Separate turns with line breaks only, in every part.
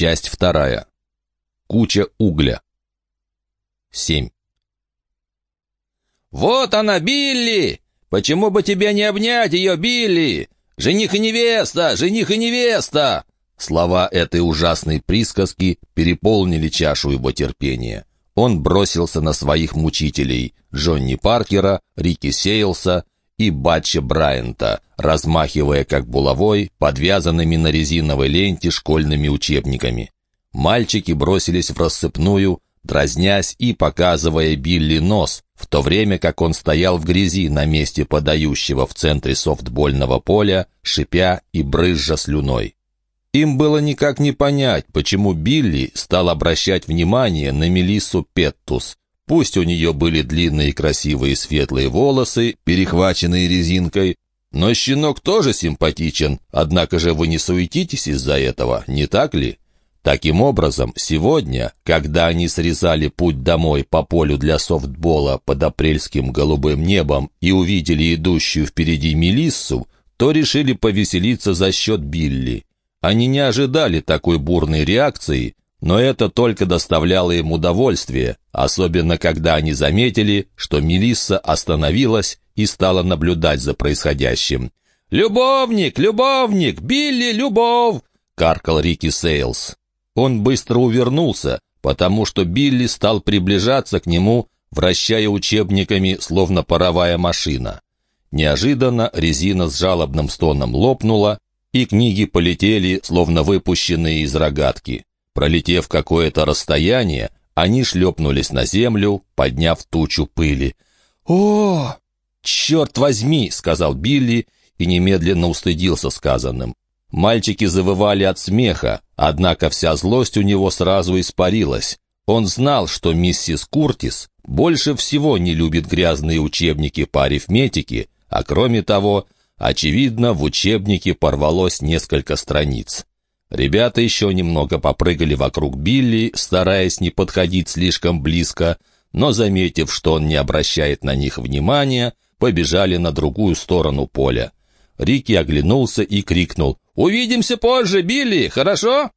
Часть вторая. Куча угля. 7.
«Вот она, Билли! Почему бы тебе не обнять ее, Билли? Жених и невеста! Жених и невеста!»
Слова этой ужасной присказки переполнили чашу его терпения. Он бросился на своих мучителей — Джонни Паркера, Рики Сейлса и Батча Брайанта, размахивая как булавой подвязанными на резиновой ленте школьными учебниками. Мальчики бросились в рассыпную, дразнясь и показывая Билли нос, в то время как он стоял в грязи на месте подающего в центре софтбольного поля, шипя и брызжа слюной. Им было никак не понять, почему Билли стал обращать внимание на Мелиссу Петтус. Пусть у нее были длинные красивые светлые волосы, перехваченные резинкой, но щенок тоже симпатичен, однако же вы не суетитесь из-за этого, не так ли? Таким образом, сегодня, когда они срезали путь домой по полю для софтбола под апрельским голубым небом и увидели идущую впереди Мелиссу, то решили повеселиться за счет Билли. Они не ожидали такой бурной реакции, но это только доставляло им удовольствие, особенно когда они заметили, что Мелисса остановилась и стала наблюдать за происходящим.
«Любовник! Любовник! Билли, любовь!» — каркал Рики Сейлс.
Он быстро увернулся, потому что Билли стал приближаться к нему, вращая учебниками, словно паровая машина. Неожиданно резина с жалобным стоном лопнула, и книги полетели, словно выпущенные из рогатки. Пролетев какое-то расстояние, они шлепнулись на землю, подняв тучу пыли.
«О!»
«Черт возьми!» — сказал Билли и немедленно устыдился сказанным. Мальчики завывали от смеха, однако вся злость у него сразу испарилась. Он знал, что миссис Куртис больше всего не любит грязные учебники по арифметике, а кроме того, очевидно, в учебнике порвалось несколько страниц. Ребята еще немного попрыгали вокруг Билли, стараясь не подходить слишком близко, но, заметив, что он не обращает на них внимания, побежали на другую сторону поля. Рики оглянулся и крикнул «Увидимся позже, Билли, хорошо?»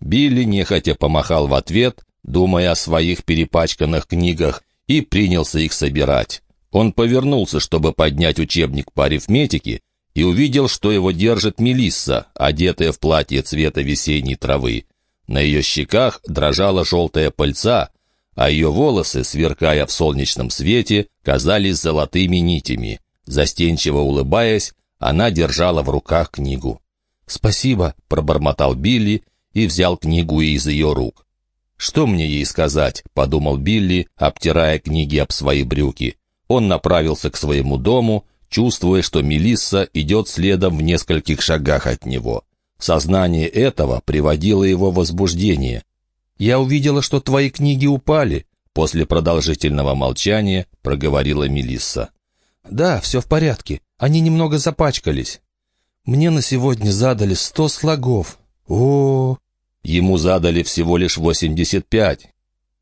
Билли нехотя помахал в ответ, думая о своих перепачканных книгах, и принялся их собирать. Он повернулся, чтобы поднять учебник по арифметике, и увидел, что его держит Мелисса, одетая в платье цвета весенней травы. На ее щеках дрожала желтая пыльца, а ее волосы, сверкая в солнечном свете, казались золотыми нитями. Застенчиво улыбаясь, она держала в руках книгу. «Спасибо», — пробормотал Билли и взял книгу из ее рук. «Что мне ей сказать?» — подумал Билли, обтирая книги об свои брюки. Он направился к своему дому, чувствуя, что Мелисса идет следом в нескольких шагах от него. Сознание этого приводило его в возбуждение. «Я увидела, что твои книги упали», — после продолжительного молчания проговорила Мелисса. «Да, все в порядке. Они немного запачкались». Мне на сегодня задали сто слогов. О, ему задали всего лишь восемьдесят пять.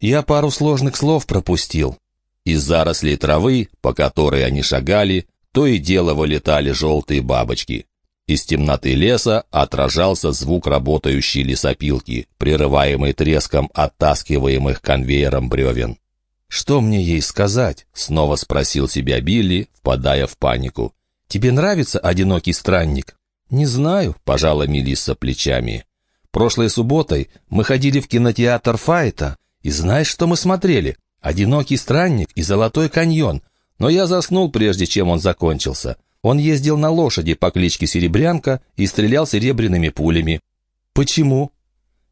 Я пару сложных слов пропустил. Из зарослей травы, по которой они шагали, то и дело вылетали желтые бабочки. Из темноты леса отражался звук работающей лесопилки, прерываемый треском оттаскиваемых конвейером бревен. «Что мне ей сказать?» — снова спросил себя Билли, впадая в панику. Тебе нравится одинокий странник?» «Не знаю», — пожала Мелисса плечами. «Прошлой субботой мы ходили в кинотеатр Файта, и знаешь, что мы смотрели? «Одинокий странник» и «Золотой каньон». Но я заснул, прежде чем он закончился. Он ездил на лошади по кличке Серебрянка и стрелял серебряными пулями. «Почему?»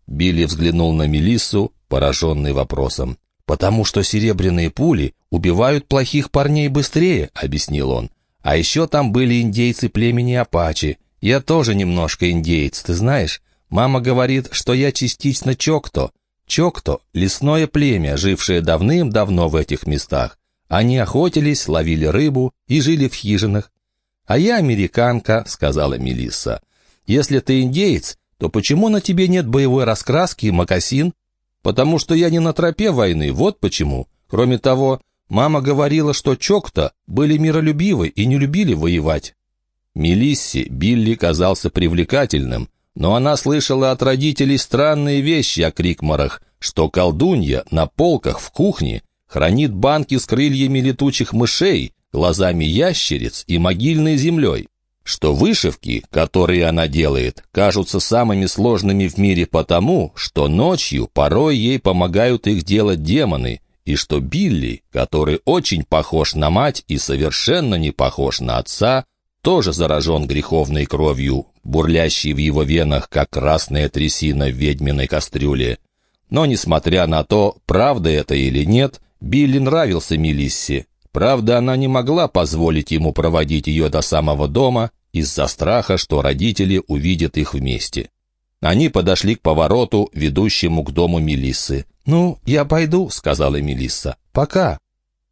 Билли взглянул на Мелиссу, пораженный вопросом. «Потому что серебряные пули убивают плохих парней быстрее», — объяснил он. А еще там были индейцы племени Апачи. Я тоже немножко индейец, ты знаешь? Мама говорит, что я частично Чокто. Чокто — лесное племя, жившее давным-давно в этих местах. Они охотились, ловили рыбу и жили в хижинах. «А я американка», — сказала Мелисса. «Если ты индеец, то почему на тебе нет боевой раскраски и мокасин?» «Потому что я не на тропе войны, вот почему. Кроме того, Мама говорила, что Чокта были миролюбивы и не любили воевать. Мелиссе Билли казался привлекательным, Но она слышала от родителей странные вещи о Крикмарах, что колдунья на полках в кухне хранит банки с крыльями летучих мышей, глазами ящериц и могильной землей что вышивки, которые она делает, кажутся самыми сложными в мире потому, что ночью порой ей помогают их делать демоны, и что Билли, который очень похож на мать и совершенно не похож на отца, тоже заражен греховной кровью, бурлящей в его венах, как красная трясина в ведьминой кастрюле. Но, несмотря на то, правда это или нет, Билли нравился Мелиссе. Правда, она не могла позволить ему проводить ее до самого дома из-за страха, что родители увидят их вместе. Они подошли к повороту, ведущему к дому Мелиссы. «Ну, я пойду», — сказала Мелисса. «Пока».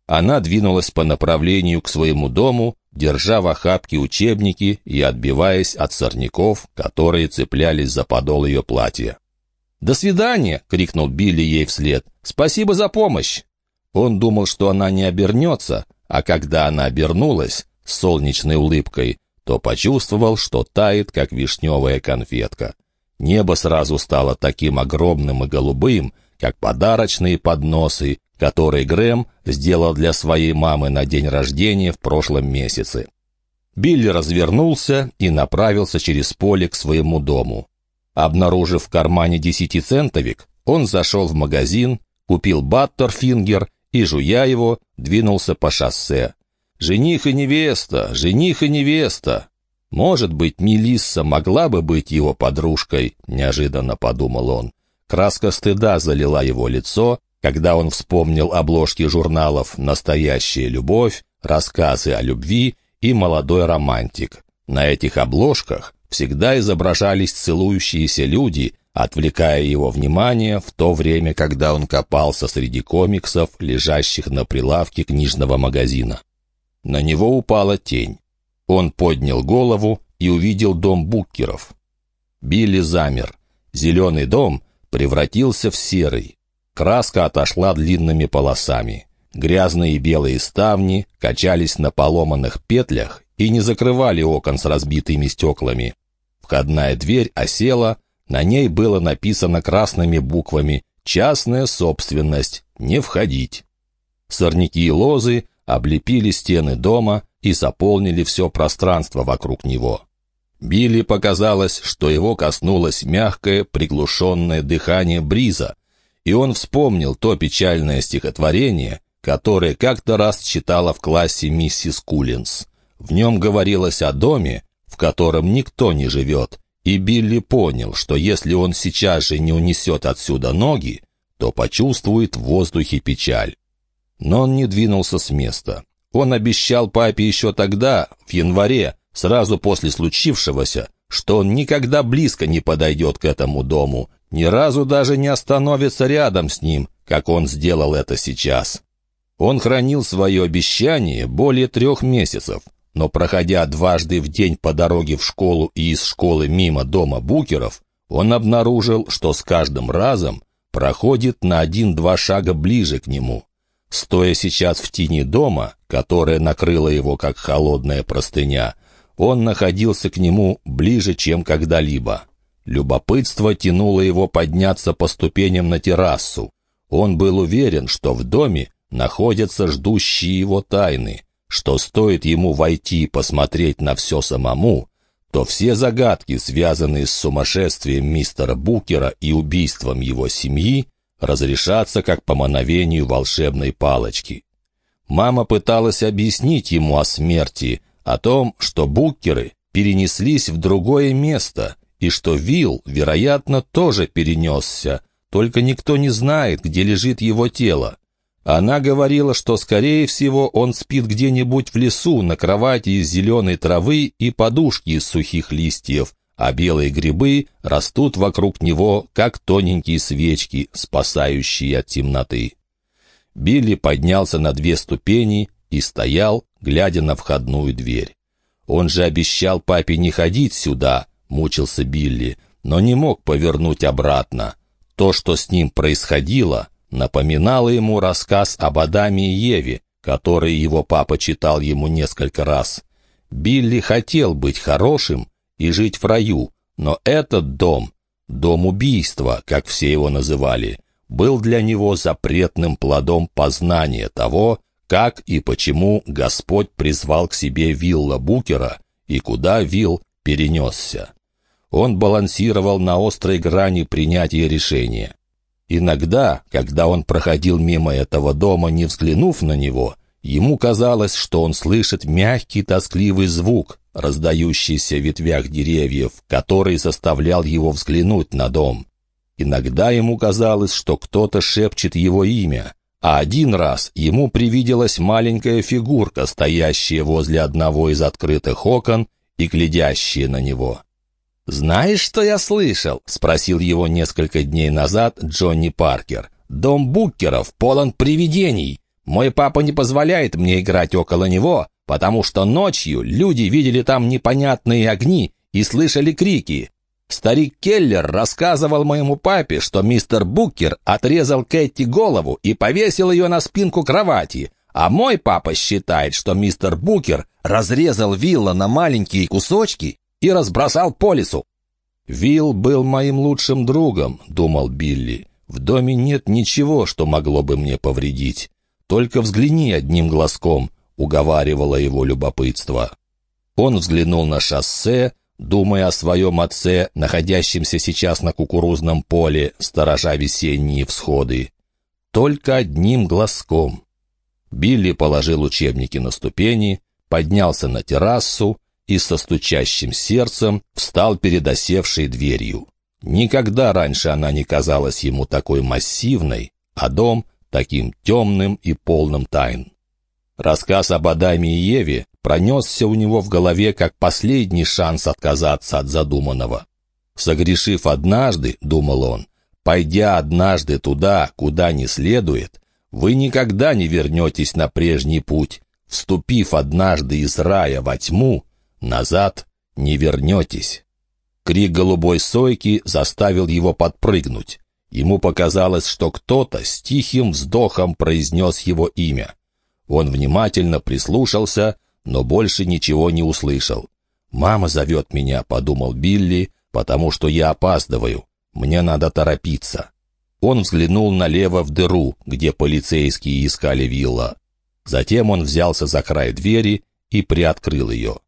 Она двинулась по направлению к своему дому, держа в охапке учебники и отбиваясь от сорняков, которые цеплялись за подол ее платья. «До свидания!» — крикнул Билли ей вслед. «Спасибо за помощь!» Он думал, что она не обернется, а когда она обернулась, с солнечной улыбкой, то почувствовал, что тает, как вишневая конфетка. Небо сразу стало таким огромным и голубым, как подарочные подносы, которые Грэм сделал для своей мамы на день рождения в прошлом месяце. Билли развернулся и направился через поле к своему дому. Обнаружив в кармане десятицентовик, он зашел в магазин, купил баттерфингер и, жуя его, двинулся по шоссе. «Жених и невеста! Жених и невеста!» «Может быть, Мелисса могла бы быть его подружкой», — неожиданно подумал он. Краска стыда залила его лицо, когда он вспомнил обложки журналов «Настоящая любовь», «Рассказы о любви» и «Молодой романтик». На этих обложках всегда изображались целующиеся люди, отвлекая его внимание в то время, когда он копался среди комиксов, лежащих на прилавке книжного магазина. На него упала тень. Он поднял голову и увидел дом Буккеров. Билли замер. Зеленый дом превратился в серый. Краска отошла длинными полосами. Грязные белые ставни качались на поломанных петлях и не закрывали окон с разбитыми стеклами. Входная дверь осела, на ней было написано красными буквами «Частная собственность. Не входить». Сорняки и лозы облепили стены дома и заполнили все пространство вокруг него. Билли показалось, что его коснулось мягкое, приглушенное дыхание бриза, и он вспомнил то печальное стихотворение, которое как-то раз читала в классе миссис Кулинс. В нем говорилось о доме, в котором никто не живет, и Билли понял, что если он сейчас же не унесет отсюда ноги, то почувствует в воздухе печаль. Но он не двинулся с места. Он обещал папе еще тогда, в январе, сразу после случившегося, что он никогда близко не подойдет к этому дому, ни разу даже не остановится рядом с ним, как он сделал это сейчас. Он хранил свое обещание более трех месяцев, но проходя дважды в день по дороге в школу и из школы мимо дома Букеров, он обнаружил, что с каждым разом проходит на один-два шага ближе к нему. Стоя сейчас в тени дома, которая накрыла его как холодная простыня, он находился к нему ближе, чем когда-либо. Любопытство тянуло его подняться по ступеням на террасу. Он был уверен, что в доме находятся ждущие его тайны, что стоит ему войти и посмотреть на все самому, то все загадки, связанные с сумасшествием мистера Букера и убийством его семьи, разрешаться как по мановению волшебной палочки. Мама пыталась объяснить ему о смерти, о том, что буккеры перенеслись в другое место, и что Вилл, вероятно, тоже перенесся, только никто не знает, где лежит его тело. Она говорила, что, скорее всего, он спит где-нибудь в лесу на кровати из зеленой травы и подушки из сухих листьев, а белые грибы растут вокруг него, как тоненькие свечки, спасающие от темноты. Билли поднялся на две ступени и стоял, глядя на входную дверь. Он же обещал папе не ходить сюда, мучился Билли, но не мог повернуть обратно. То, что с ним происходило, напоминало ему рассказ об Адаме и Еве, который его папа читал ему несколько раз. Билли хотел быть хорошим, и жить в раю, Но этот дом, дом убийства, как все его называли, был для него запретным плодом познания того, как и почему Господь призвал к себе Вилла Букера и куда Вилл перенесся. Он балансировал на острой грани принятия решения. Иногда, когда он проходил мимо этого дома, не взглянув на него, ему казалось, что он слышит мягкий тоскливый звук, раздающийся в ветвях деревьев, который заставлял его взглянуть на дом. Иногда ему казалось, что кто-то шепчет его имя, а один раз ему привиделась маленькая фигурка, стоящая возле одного из открытых окон и глядящая на него. «Знаешь, что я слышал?» — спросил его несколько дней назад Джонни Паркер. «Дом Буккеров полон привидений. Мой папа не позволяет мне играть около него, потому что ночью люди видели там непонятные огни и слышали крики. Старик Келлер рассказывал моему папе, что мистер Буккер отрезал Кэти голову и повесил ее на спинку кровати, а мой папа считает, что мистер Букер разрезал вилла на маленькие кусочки и разбросал по лесу. «Вилл был моим лучшим другом», — думал Билли. «В доме нет ничего, что могло бы мне повредить. Только взгляни одним глазком», — уговаривало его любопытство. Он взглянул на шоссе, думая о своем отце, находящемся сейчас на кукурузном поле, сторожа весенние всходы. Только одним глазком. Билли положил учебники на ступени, поднялся на террасу и со стучащим сердцем встал перед осевшей дверью. Никогда раньше она не казалась ему такой массивной, а дом таким темным и полным тайн. Рассказ об Адаме и Еве пронесся у него в голове как последний шанс отказаться от задуманного. «Согрешив однажды, — думал он, — пойдя однажды туда, куда не следует, вы никогда не вернетесь на прежний путь. Вступив однажды из рая во тьму, Назад не вернетесь. Крик голубой сойки заставил его подпрыгнуть. Ему показалось, что кто-то с тихим вздохом произнес его имя. Он внимательно прислушался, но больше ничего не услышал. «Мама зовет меня», — подумал Билли, — «потому что я опаздываю. Мне надо торопиться». Он взглянул налево в дыру, где полицейские искали вилла. Затем он взялся за край двери и приоткрыл ее.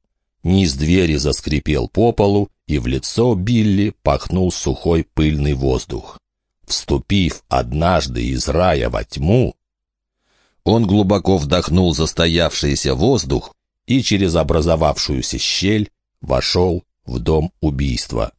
Низ двери заскрипел по полу, и в лицо Билли пахнул сухой пыльный воздух. Вступив однажды из рая во тьму, он глубоко вдохнул застоявшийся воздух и через образовавшуюся щель вошел в дом убийства.